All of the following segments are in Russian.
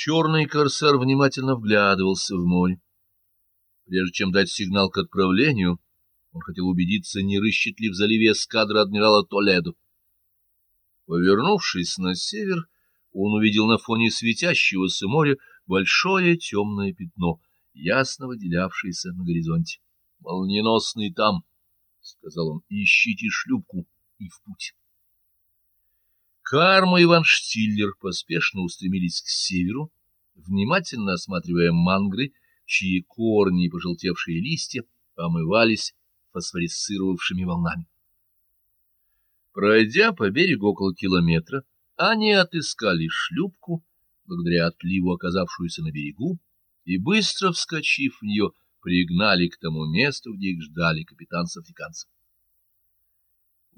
Черный корсар внимательно вглядывался в море. Прежде чем дать сигнал к отправлению, он хотел убедиться, не рыщет ли в заливе эскадра адмирала Толедо. Повернувшись на север, он увидел на фоне светящегося моря большое темное пятно, ясно выделявшееся на горизонте. — Молниеносный там, — сказал он, — ищите шлюпку и в путь. Карма и Ван Штиллер поспешно устремились к северу, внимательно осматривая мангры, чьи корни и пожелтевшие листья омывались фосфорисцировавшими волнами. Пройдя по берегу около километра, они отыскали шлюпку, благодаря отливу оказавшуюся на берегу, и, быстро вскочив в нее, пригнали к тому месту, где их ждали капитан с африканцем.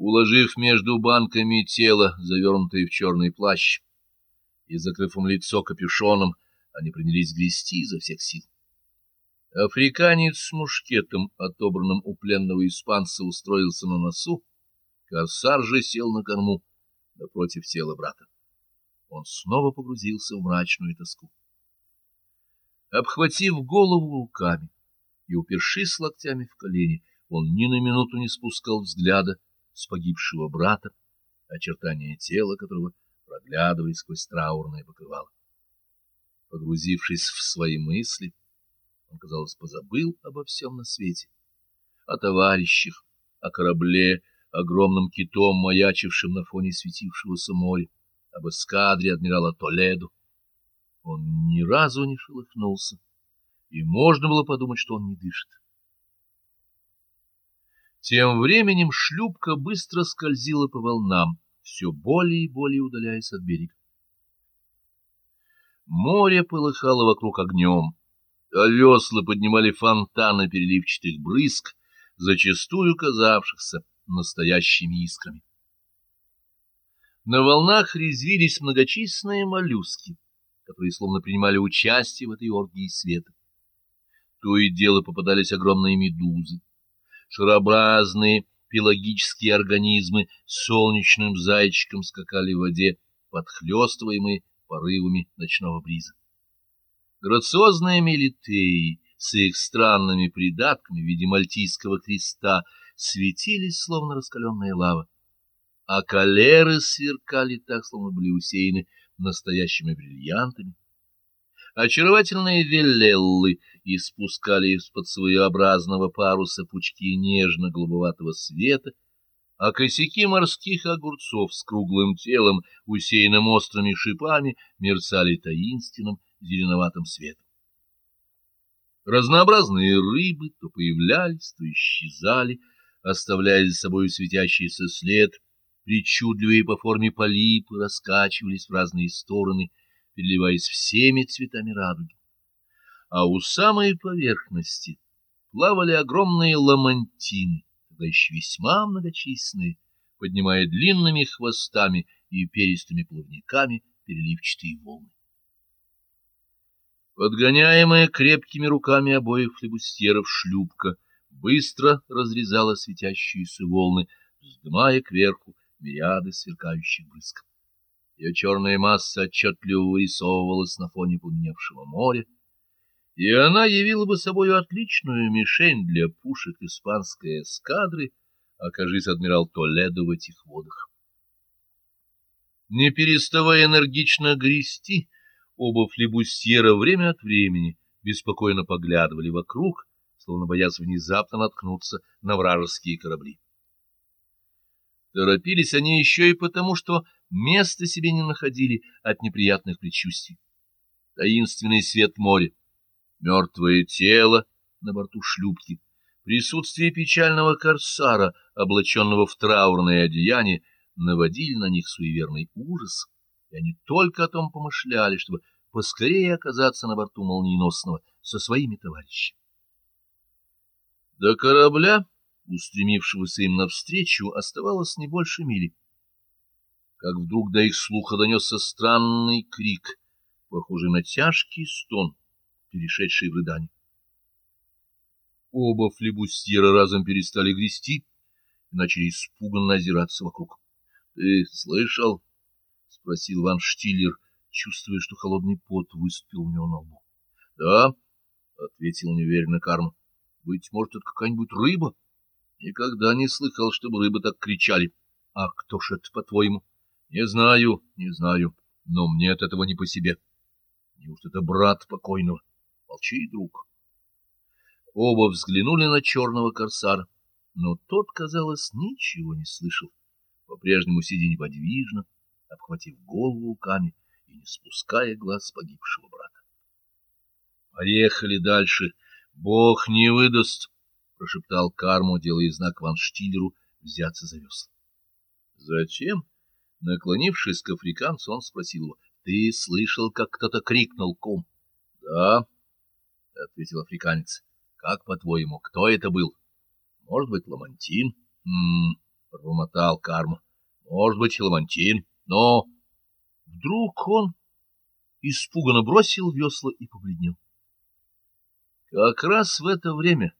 Уложив между банками тело, завернутое в черный плащ, и закрыв им лицо капюшоном, они принялись грести изо всех сил. Африканец с мушкетом, отобранным у пленного испанца, устроился на носу, корсар же сел на корму напротив тела брата. Он снова погрузился в мрачную тоску. Обхватив голову руками и упершись локтями в колени, он ни на минуту не спускал взгляда с погибшего брата, очертания тела которого проглядывали сквозь траурное покрывало. Погрузившись в свои мысли, он, казалось, позабыл обо всем на свете. О товарищах, о корабле, огромным китом, маячившим на фоне светившегося моря, об эскадре адмирала Толедо. Он ни разу не шелохнулся, и можно было подумать, что он не дышит. Тем временем шлюпка быстро скользила по волнам, все более и более удаляясь от берега. Море полыхало вокруг огнем, а весла поднимали фонтаны переливчатых брызг, зачастую казавшихся настоящими искрами. На волнах резвились многочисленные моллюски, которые словно принимали участие в этой оргии света. То и дело попадались огромные медузы, шарообразные пелагические организмы солнечным зайчиком скакали в воде, подхлёстываемые порывами ночного бриза. Грациозные мелитеи с их странными придатками в виде мальтийского креста светились, словно раскаленная лава, а калеры сверкали так, словно были усеяны настоящими бриллиантами. Очаровательные веллеллы испускали из-под своеобразного паруса пучки нежно-голубоватого света, а косяки морских огурцов с круглым телом, усеянным острыми шипами, мерцали таинственным зеленоватым светом. Разнообразные рыбы то появлялись, то исчезали, оставляя за собой светящийся след, причудливые по форме полипы раскачивались в разные стороны, переливаясь всеми цветами радуги. А у самой поверхности плавали огромные ламантины, тогда еще весьма многочисленные, поднимая длинными хвостами и перистыми плавниками переливчатые волны. Подгоняемая крепкими руками обоих флебустьеров шлюпка быстро разрезала светящиеся волны, вздымая кверху мириады сверкающих брызг. Ее черная масса отчетливо вырисовывалась на фоне пламеневшего моря, и она явила бы собой отличную мишень для пушек испанской эскадры, окажись адмирал Толедо в этих водах. Не переставая энергично грести, оба флебустьера время от времени беспокойно поглядывали вокруг, словно боясь внезапно наткнуться на вражеские корабли. Торопились они еще и потому, что места себе не находили от неприятных предчувствий. Таинственный свет моря, мертвое тело на борту шлюпки, присутствие печального корсара, облаченного в траурное одеяние, наводили на них суеверный ужас, и они только о том помышляли, чтобы поскорее оказаться на борту молниеносного со своими товарищами. До корабля устремившегося им навстречу, оставалось не больше мили. Как вдруг до их слуха донесся странный крик, похожий на тяжкий стон, перешедший в рыдание. Оба флебустьера разом перестали грести и начали испуганно озираться вокруг. — Ты слышал? — спросил Ван Штиллер, чувствуя, что холодный пот выступил у него на лбу. — Да, — ответил неуверенно Карма. — Быть может, это какая-нибудь рыба? Никогда не слыхал, чтобы рыбы так кричали. — А кто ж это, по-твоему? — Не знаю, не знаю, но мне от этого не по себе. Неужто это брат покойного? Молчи, друг. Оба взглянули на черного корсара, но тот, казалось, ничего не слышал, по-прежнему сидя неподвижно, обхватив голову руками и не спуская глаз погибшего брата. Поехали дальше. Бог не выдаст, прошептал Карму, делая знак Ван Штиллеру взяться за весла. Затем, наклонившись к африканцу, он спросил его: "Ты слышал, как кто-то крикнул, кум?" "Да", ответил африканец. "Как по-твоему, кто это был? Может быть, Ламантин?" "Хм", пробормотал Карма. "Может быть, Ламантин, но вдруг он испуганно бросил весла и побледнел. Как раз в это время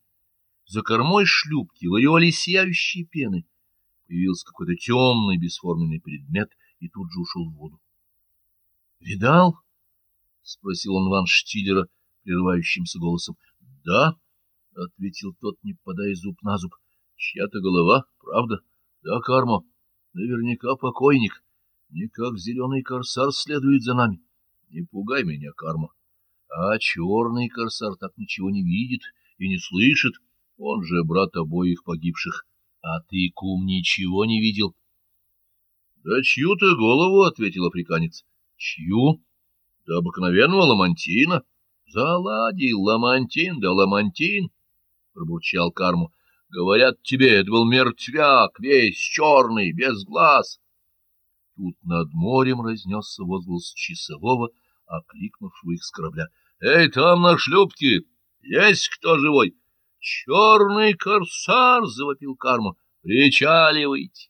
за кормой шлюпки в ореоле сияющей пены появился какой-то темный бесформенный предмет и тут же ушел в воду. — Видал? — спросил он Ван Штиллера прерывающимся голосом. — Да, — ответил тот, не попадая зуб на зуб. — Чья-то голова, правда? — Да, Карма, наверняка покойник. Никак зеленый корсар следует за нами. Не пугай меня, Карма. А черный корсар так ничего не видит и не слышит. Он же брат обоих погибших. А ты, кум, ничего не видел? — Да чью-то голову, — ответил африканец. — Чью? — Да обыкновенного ламантина. — Заладил ламантин, да ламантин, — пробурчал Карму. — Говорят тебе, это был мертвяк, весь черный, без глаз. Тут над морем разнесся возглас часового, окликнувшего их с корабля. — Эй, там на шлюпке! Есть кто живой? — Черный корсар! — завопил Карма. — Причаливайте!